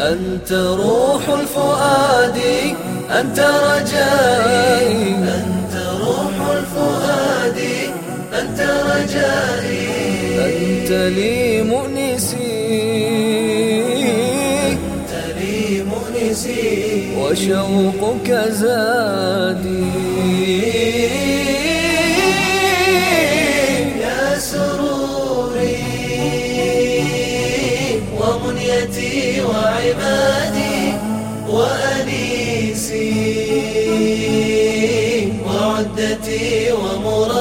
أنت روح الفؤاد أنت رجائي. أنت روح الفؤاد أنت رجائي. أنت لي مؤنسي. أنت لي مؤنسي. وشوقك زادي. وبنيتي وعبادي وأنيسي وعدتي ومرادي